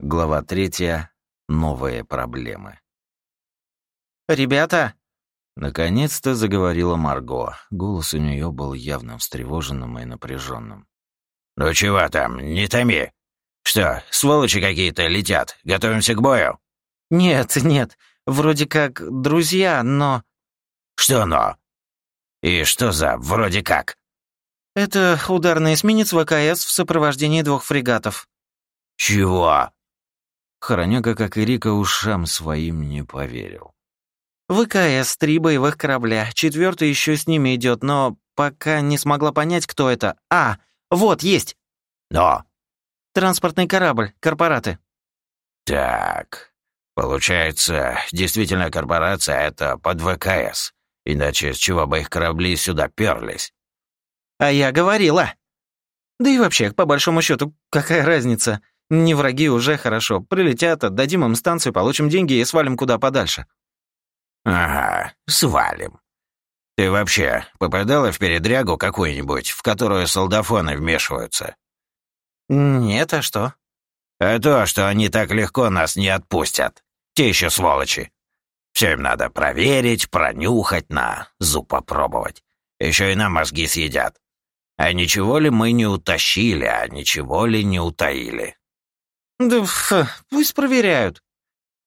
Глава третья. Новые проблемы. «Ребята!» Наконец-то заговорила Марго. Голос у нее был явно встревоженным и напряженным. «Ну чего там, не томи! Что, сволочи какие-то летят? Готовимся к бою?» «Нет, нет, вроде как друзья, но...» «Что но? И что за «вроде как»?» «Это ударный эсминец ВКС в сопровождении двух фрегатов». «Чего?» Хороняга, как и Рика, ушам своим не поверил. ВКС, три боевых корабля, четвертый еще с ними идет, но пока не смогла понять, кто это. А, вот, есть. Но. Транспортный корабль, корпораты. Так, получается, действительно корпорация — это под ВКС. Иначе с чего бы их корабли сюда перлись? А я говорила. Да и вообще, по большому счету, какая разница? Не враги уже хорошо. Прилетят, отдадим им станцию, получим деньги и свалим куда подальше. «Ага, свалим. Ты вообще попадала в передрягу какую-нибудь, в которую солдафоны вмешиваются?» «Нет, а что?» «А то, что они так легко нас не отпустят. Те еще сволочи. Все им надо проверить, пронюхать, на зуб попробовать. Еще и на мозги съедят. А ничего ли мы не утащили, а ничего ли не утаили?» «Да фу, пусть проверяют.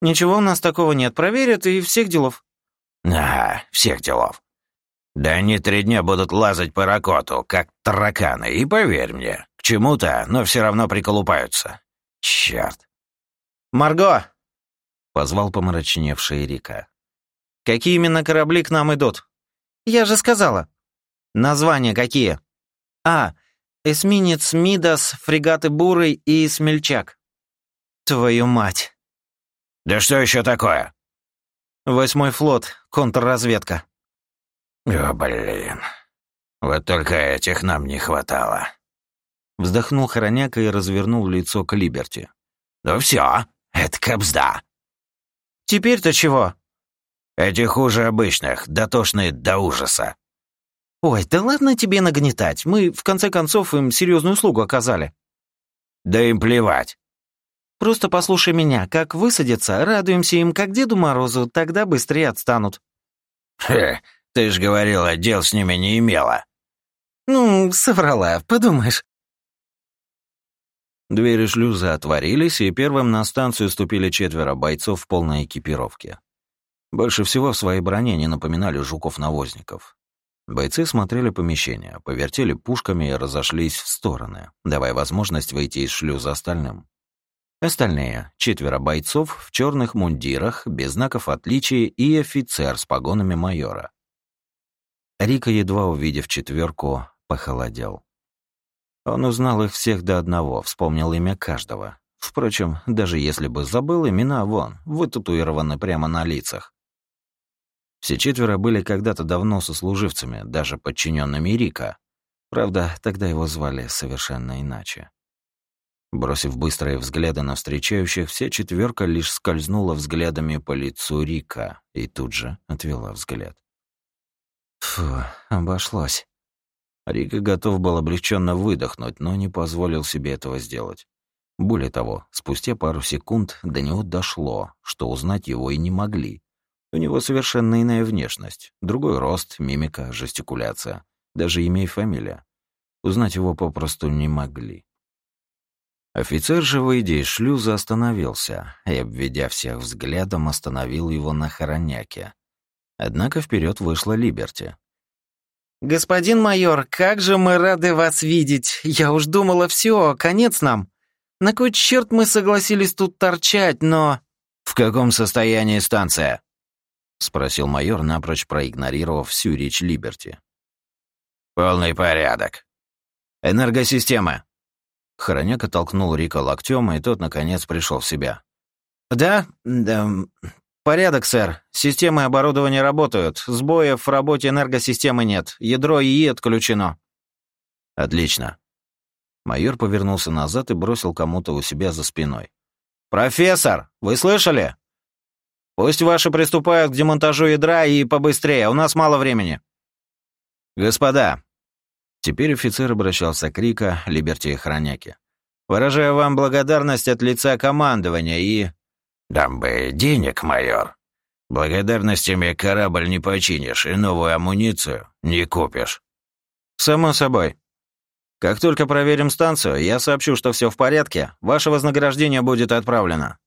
Ничего у нас такого нет, проверят и всех делов». «Ага, всех делов. Да они три дня будут лазать по ракоту, как тараканы, и поверь мне, к чему-то, но все равно приколупаются. Черт. «Марго!» — позвал помрачневший Рика. «Какие именно корабли к нам идут?» «Я же сказала». «Названия какие?» «А, эсминец Мидас, фрегаты Бурый и Смельчак». «Твою мать!» «Да что еще такое?» «Восьмой флот, контрразведка». «О, блин. Вот только этих нам не хватало». Вздохнул Хороняка и развернул лицо к Либерти. «Ну все, это капзда». «Теперь-то чего?» «Эти хуже обычных, дотошные до ужаса». «Ой, да ладно тебе нагнетать. Мы, в конце концов, им серьезную услугу оказали». «Да им плевать». «Просто послушай меня. Как высадятся, радуемся им, как Деду Морозу, тогда быстрее отстанут». «Хе, ты ж говорила, дел с ними не имела». «Ну, соврала, подумаешь». Двери шлюза отворились, и первым на станцию ступили четверо бойцов в полной экипировке. Больше всего в своей броне не напоминали жуков-навозников. Бойцы смотрели помещение, повертели пушками и разошлись в стороны, давая возможность выйти из шлюза остальным. Остальные — четверо бойцов в черных мундирах, без знаков отличия и офицер с погонами майора. Рика, едва увидев четверку, похолодел. Он узнал их всех до одного, вспомнил имя каждого. Впрочем, даже если бы забыл, имена вон, вытатуированы прямо на лицах. Все четверо были когда-то давно сослуживцами, даже подчиненными Рика. Правда, тогда его звали совершенно иначе. Бросив быстрые взгляды на встречающих, вся четверка лишь скользнула взглядами по лицу Рика и тут же отвела взгляд. Фу, обошлось. Рика готов был облегченно выдохнуть, но не позволил себе этого сделать. Более того, спустя пару секунд до него дошло, что узнать его и не могли. У него совершенно иная внешность, другой рост, мимика, жестикуляция, даже имя и фамилия. Узнать его попросту не могли. Офицер же, выйдя из шлюза, остановился и, обведя всех взглядом, остановил его на хороняке. Однако вперед вышла Либерти. «Господин майор, как же мы рады вас видеть! Я уж думала, все, конец нам. На кой черт мы согласились тут торчать, но...» «В каком состоянии станция?» — спросил майор, напрочь проигнорировав всю речь Либерти. «Полный порядок. Энергосистема». Хороняка толкнул Рика локтем, и тот, наконец, пришел в себя. «Да, да, порядок, сэр. Системы оборудования работают. Сбоев в работе энергосистемы нет. Ядро ИИ отключено». «Отлично». Майор повернулся назад и бросил кому-то у себя за спиной. «Профессор, вы слышали? Пусть ваши приступают к демонтажу ядра и побыстрее, у нас мало времени». «Господа, Теперь офицер обращался к Рика, Либерти и Хроняке. Выражаю вам благодарность от лица командования и...» «Дам бы денег, майор. Благодарностями корабль не починишь и новую амуницию не купишь». «Само собой. Как только проверим станцию, я сообщу, что все в порядке, ваше вознаграждение будет отправлено».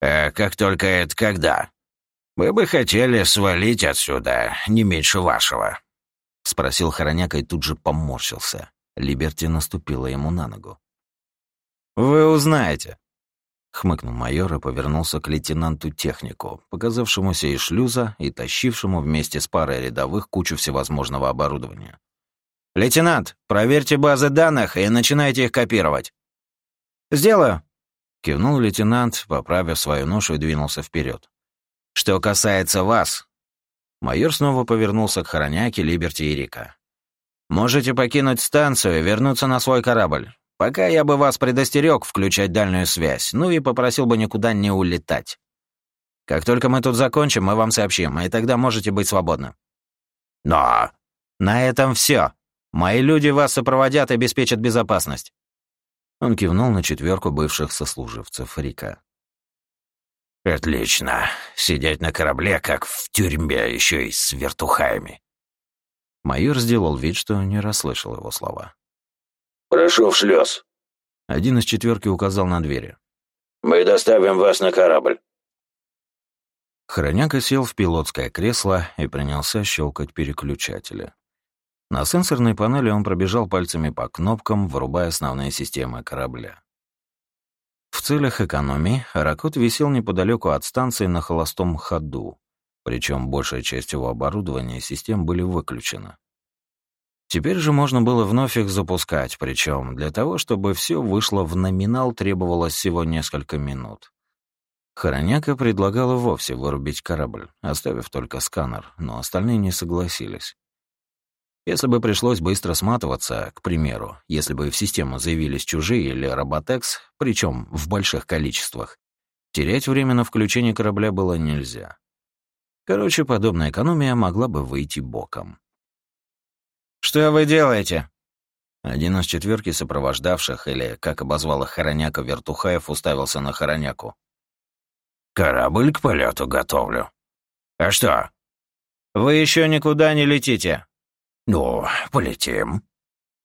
«А как только это когда? Мы бы хотели свалить отсюда, не меньше вашего», — спросил Хороняк и тут же поморщился. Либерти наступила ему на ногу. «Вы узнаете», — хмыкнул майор и повернулся к лейтенанту-технику, показавшемуся из шлюза и тащившему вместе с парой рядовых кучу всевозможного оборудования. «Лейтенант, проверьте базы данных и начинайте их копировать». «Сделаю», — кивнул лейтенант, поправив свою ношу и двинулся вперед. «Что касается вас...» Майор снова повернулся к Хороняке, Либерти и Рика. «Можете покинуть станцию и вернуться на свой корабль. Пока я бы вас предостерег включать дальнюю связь, ну и попросил бы никуда не улетать. Как только мы тут закончим, мы вам сообщим, и тогда можете быть свободны». «Но...» «На этом все. Мои люди вас сопроводят и обеспечат безопасность». Он кивнул на четверку бывших сослуживцев Рика. «Отлично. Сидеть на корабле, как в тюрьме, еще и с вертухаями». Майор сделал вид, что не расслышал его слова. «Прошу в шлюз». Один из четверки указал на двери. «Мы доставим вас на корабль». Хроняка сел в пилотское кресло и принялся щелкать переключатели. На сенсорной панели он пробежал пальцами по кнопкам, вырубая основные системы корабля. В целях экономии Ракот висел неподалеку от станции на холостом ходу, причем большая часть его оборудования и систем были выключены. Теперь же можно было вновь их запускать, причем для того, чтобы все вышло в номинал, требовалось всего несколько минут. Хороняка предлагала вовсе вырубить корабль, оставив только сканер, но остальные не согласились. Если бы пришлось быстро сматываться, к примеру, если бы в систему заявились чужие или роботекс, причем в больших количествах, терять время на включение корабля было нельзя. Короче, подобная экономия могла бы выйти боком. «Что вы делаете?» Один из четверки сопровождавших, или, как обозвал их Хороняка Вертухаев, уставился на Хороняку. «Корабль к полету готовлю. А что?» «Вы еще никуда не летите. «Ну, полетим».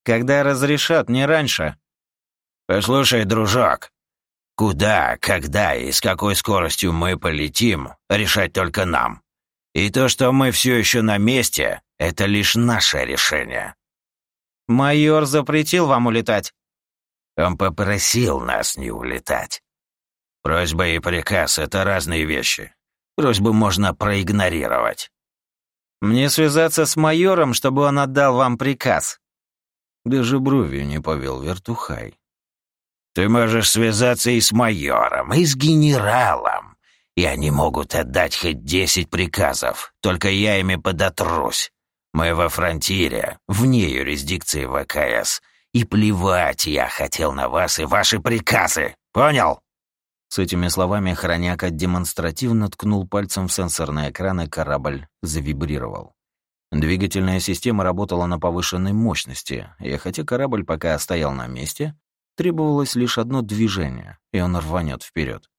«Когда разрешат, не раньше». «Послушай, дружок, куда, когда и с какой скоростью мы полетим, решать только нам. И то, что мы все еще на месте, это лишь наше решение». «Майор запретил вам улетать». Он попросил нас не улетать. Просьба и приказ — это разные вещи. Просьбу можно проигнорировать. Мне связаться с майором, чтобы он отдал вам приказ?» Даже бровью не повел вертухай. «Ты можешь связаться и с майором, и с генералом, и они могут отдать хоть десять приказов, только я ими подотрусь. Мы во фронтире, вне юрисдикции ВКС, и плевать я хотел на вас и ваши приказы, понял?» С этими словами хроняка демонстративно ткнул пальцем в сенсорный экран, и корабль завибрировал. Двигательная система работала на повышенной мощности, и хотя корабль пока стоял на месте, требовалось лишь одно движение, и он рванет вперед.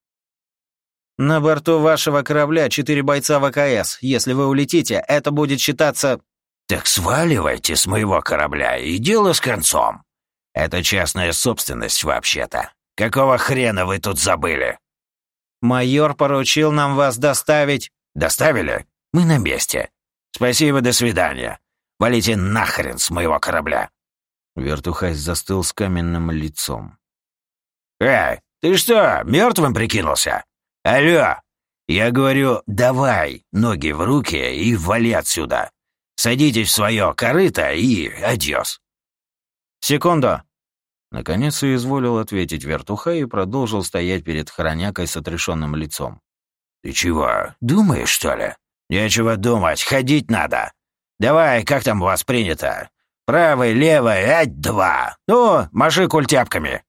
«На борту вашего корабля четыре бойца ВКС. Если вы улетите, это будет считаться...» «Так сваливайте с моего корабля, и дело с концом. Это частная собственность вообще-то. Какого хрена вы тут забыли?» «Майор поручил нам вас доставить...» «Доставили? Мы на месте. Спасибо, до свидания. Валите нахрен с моего корабля!» Вертухай застыл с каменным лицом. «Эй, ты что, мертвым прикинулся? Алло! Я говорю, давай, ноги в руки и вали отсюда. Садитесь в свое корыто и адьос». «Секунду!» Наконец изволил ответить вертухай и продолжил стоять перед хронякой с отрешенным лицом. «Ты чего, думаешь, что ли? Нечего думать, ходить надо. Давай, как там у вас принято? Правый, левый, ать-два. Ну, маши культяпками».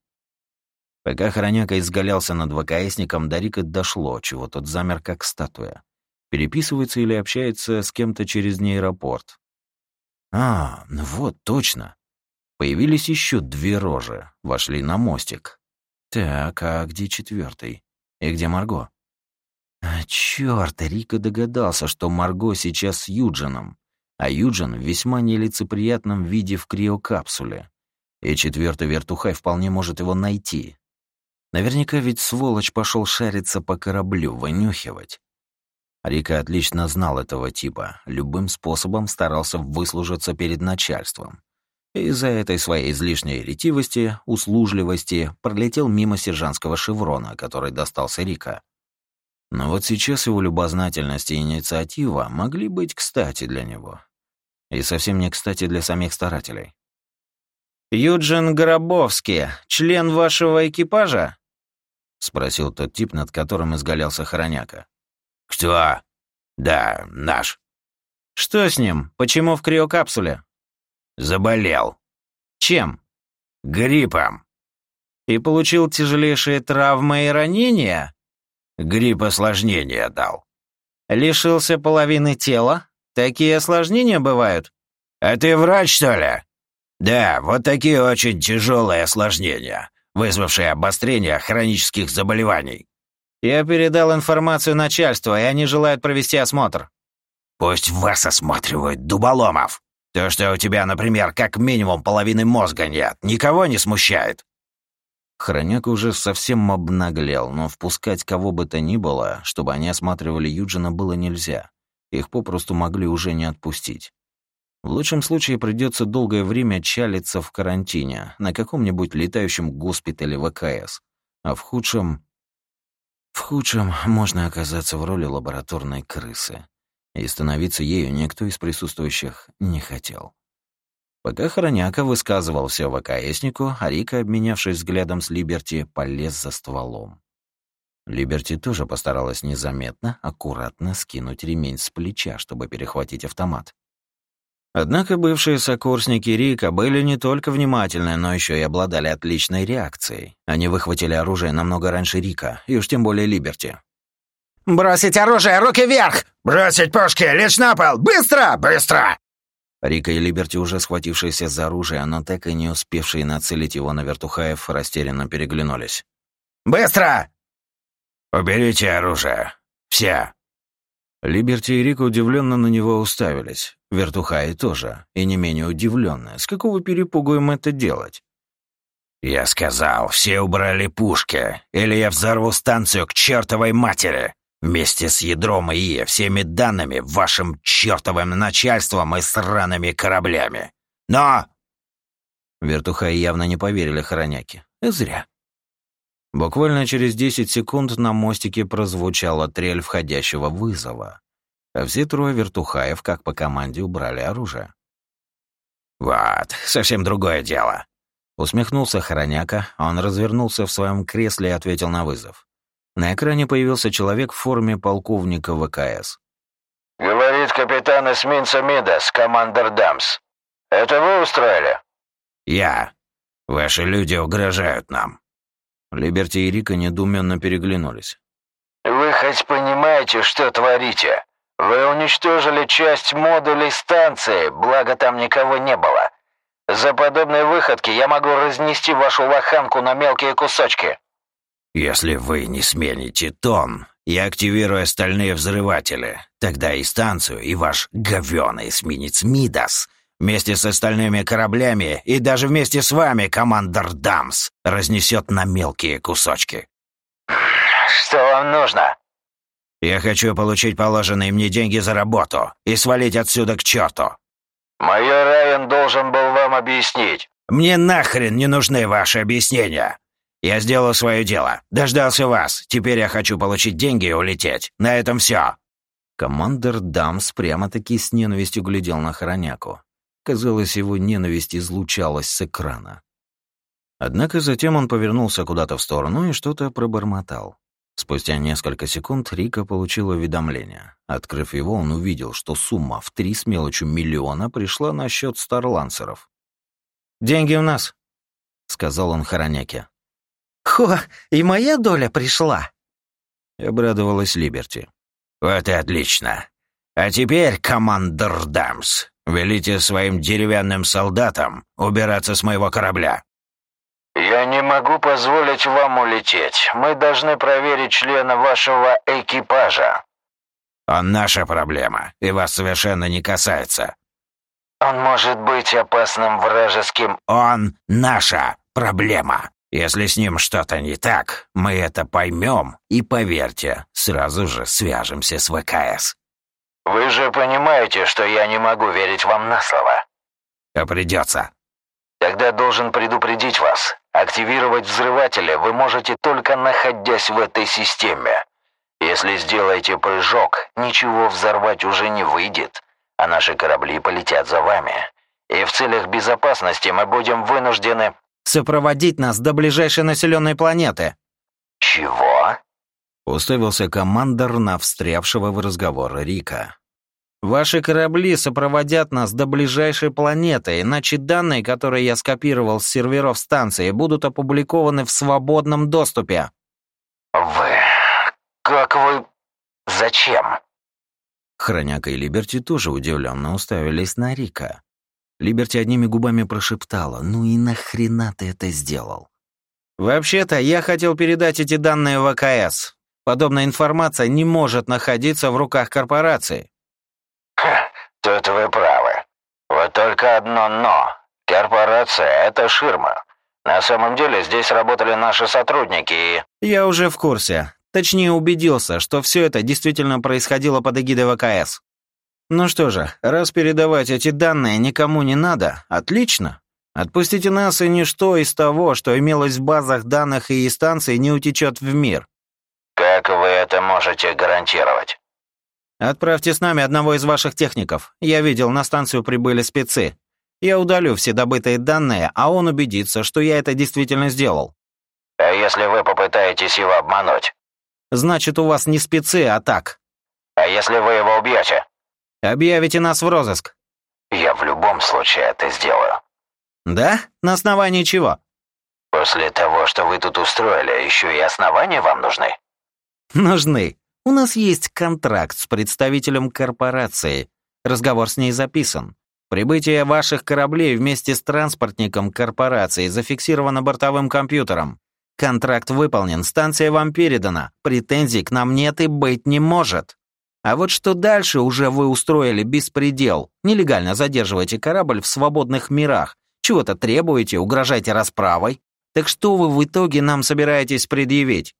Пока хроняка изгалялся над ВКСником, до Рика дошло, чего тот замер как статуя. Переписывается или общается с кем-то через нейропорт. А, ну вот, точно. Появились еще две рожи, вошли на мостик. Так, а где четвертый? И где Марго? А черт, Рика догадался, что Марго сейчас с Юджином, а Юджин в весьма нелицеприятном виде в криокапсуле. И четвертый вертухай вполне может его найти. Наверняка ведь сволочь пошел шариться по кораблю, вынюхивать. Рика отлично знал этого типа, любым способом старался выслужиться перед начальством. Из-за этой своей излишней ретивости, услужливости пролетел мимо сержантского шеврона, который достался Рика. Но вот сейчас его любознательность и инициатива могли быть кстати для него. И совсем не кстати для самих старателей. «Юджин Гробовский, член вашего экипажа?» — спросил тот тип, над которым изгалялся Хороняка. «Кто?» «Да, наш». «Что с ним? Почему в криокапсуле?» Заболел. Чем? Гриппом. И получил тяжелейшие травмы и ранения? Грипп осложнения дал. Лишился половины тела? Такие осложнения бывают? А ты врач, что ли? Да, вот такие очень тяжелые осложнения, вызвавшие обострение хронических заболеваний. Я передал информацию начальству, и они желают провести осмотр. Пусть вас осматривают, дуболомов. То, что у тебя, например, как минимум половины мозга нет, никого не смущает?» Хроняк уже совсем обнаглел, но впускать кого бы то ни было, чтобы они осматривали Юджина, было нельзя. Их попросту могли уже не отпустить. В лучшем случае придется долгое время чалиться в карантине, на каком-нибудь летающем госпитале ВКС. А в худшем... В худшем можно оказаться в роли лабораторной крысы и становиться ею никто из присутствующих не хотел. Пока Хороняка высказывал все ВКСнику, Арика, обменявшись взглядом с Либерти, полез за стволом. Либерти тоже постаралась незаметно, аккуратно скинуть ремень с плеча, чтобы перехватить автомат. Однако бывшие сокурсники Рика были не только внимательны, но еще и обладали отличной реакцией. Они выхватили оружие намного раньше Рика, и уж тем более Либерти. «Бросить оружие! Руки вверх! Бросить пушки! Лечь на пол! Быстро! Быстро!» Рика и Либерти, уже схватившиеся за оружие, но так и не успевшие нацелить его на вертухаев, растерянно переглянулись. «Быстро!» «Уберите оружие! Все!» Либерти и Рика удивленно на него уставились. Вертухаи тоже, и не менее удивленные. С какого перепугу им это делать? «Я сказал, все убрали пушки, или я взорву станцию к чертовой матери!» Вместе с ядром и всеми данными, вашим чертовым начальством и сраными кораблями. Но...» Вертухаи явно не поверили хороняке. И зря. Буквально через 10 секунд на мостике прозвучала трель входящего вызова, а все трое вертухаев, как по команде, убрали оружие. «Вот, совсем другое дело», — усмехнулся Хороняка, он развернулся в своем кресле и ответил на вызов. На экране появился человек в форме полковника ВКС. «Говорит капитан эсминца Мидас, командор Дамс. Это вы устроили?» «Я. Ваши люди угрожают нам». Либерти и Рика недоуменно переглянулись. «Вы хоть понимаете, что творите? Вы уничтожили часть модулей станции, благо там никого не было. За подобные выходки я могу разнести вашу лоханку на мелкие кусочки». Если вы не смените тон, я активирую остальные взрыватели. Тогда и станцию, и ваш говёный эсминец Мидас вместе с остальными кораблями и даже вместе с вами, командор Дамс, разнесет на мелкие кусочки. Что вам нужно? Я хочу получить положенные мне деньги за работу и свалить отсюда к черту. Майор Райан должен был вам объяснить. Мне нахрен не нужны ваши объяснения. Я сделал свое дело. Дождался вас. Теперь я хочу получить деньги и улететь. На этом все. Командор Дамс прямо-таки с ненавистью глядел на Хороняку. Казалось, его ненависть излучалась с экрана. Однако затем он повернулся куда-то в сторону и что-то пробормотал. Спустя несколько секунд Рика получил уведомление. Открыв его, он увидел, что сумма в три с мелочью миллиона пришла на счет старлансеров. «Деньги у нас», — сказал он Хороняке. «Хо, и моя доля пришла!» Обрадовалась Либерти. «Вот и отлично. А теперь, командор Дамс, Велите своим деревянным солдатам убираться с моего корабля». «Я не могу позволить вам улететь. Мы должны проверить члена вашего экипажа». «Он наша проблема, и вас совершенно не касается». «Он может быть опасным вражеским...» «Он наша проблема. Если с ним что-то не так, мы это поймем, и, поверьте, сразу же свяжемся с ВКС». «Вы же понимаете, что я не могу верить вам на слово?» «А придется». «Тогда должен предупредить вас. Активировать взрыватели вы можете только находясь в этой системе. Если сделаете прыжок, ничего взорвать уже не выйдет, а наши корабли полетят за вами. И в целях безопасности мы будем вынуждены... Сопроводить нас до ближайшей населенной планеты. Чего? Уставился командор на встрявшего в разговор Рика. Ваши корабли сопроводят нас до ближайшей планеты, иначе данные, которые я скопировал с серверов станции, будут опубликованы в свободном доступе. Вы... как вы... зачем? Хроняка и Либерти тоже удивленно уставились на Рика. Либерти одними губами прошептала, «Ну и нахрена ты это сделал?» «Вообще-то я хотел передать эти данные в ВКС. Подобная информация не может находиться в руках корпорации. Ха, тут вы правы. Вот только одно «но». Корпорация — это ширма. На самом деле здесь работали наши сотрудники и... Я уже в курсе. Точнее, убедился, что все это действительно происходило под эгидой ВКС. Ну что же, раз передавать эти данные никому не надо, отлично. Отпустите нас, и ничто из того, что имелось в базах данных и станций, не утечет в мир. Как вы это можете гарантировать? Отправьте с нами одного из ваших техников. Я видел, на станцию прибыли спецы. Я удалю все добытые данные, а он убедится, что я это действительно сделал. А если вы попытаетесь его обмануть? Значит, у вас не спецы, а так. А если вы его убьете? Объявите нас в розыск. Я в любом случае это сделаю. Да? На основании чего? После того, что вы тут устроили, еще и основания вам нужны? Нужны. У нас есть контракт с представителем корпорации. Разговор с ней записан. Прибытие ваших кораблей вместе с транспортником корпорации зафиксировано бортовым компьютером. Контракт выполнен, станция вам передана. Претензий к нам нет и быть не может. А вот что дальше уже вы устроили беспредел. Нелегально задерживаете корабль в свободных мирах. Чего-то требуете, угрожаете расправой. Так что вы в итоге нам собираетесь предъявить?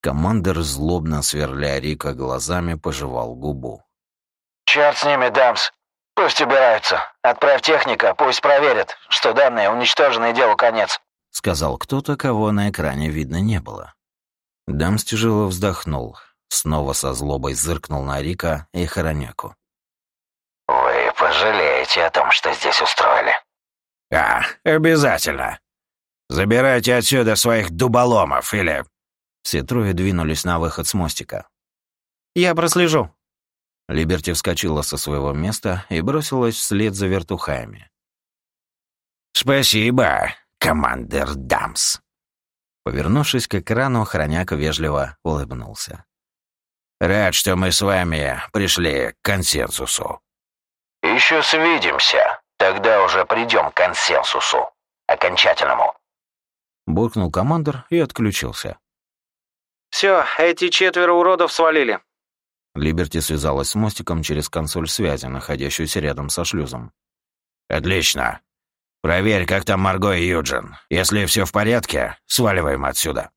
Командор, злобно сверля Рика глазами, пожевал губу. «Черт с ними, Дамс. Пусть убираются. Отправь техника, пусть проверят, что данные уничтожены и делу конец», — сказал кто-то, кого на экране видно не было. Дамс тяжело вздохнул, снова со злобой зыркнул на Рика и Хороняку. «Вы пожалеете о том, что здесь устроили». «А, обязательно. Забирайте отсюда своих дуболомов или все трое двинулись на выход с мостика. «Я прослежу». Либерти вскочила со своего места и бросилась вслед за вертухаями. «Спасибо, командир Дамс». Повернувшись к экрану, хроняка вежливо улыбнулся. «Рад, что мы с вами пришли к консенсусу». «Еще свидимся. Тогда уже придем к консенсусу. Окончательному». Буркнул командор и отключился. «Все, эти четверо уродов свалили». Либерти связалась с мостиком через консоль связи, находящуюся рядом со шлюзом. «Отлично. Проверь, как там Марго и Юджин. Если все в порядке, сваливаем отсюда».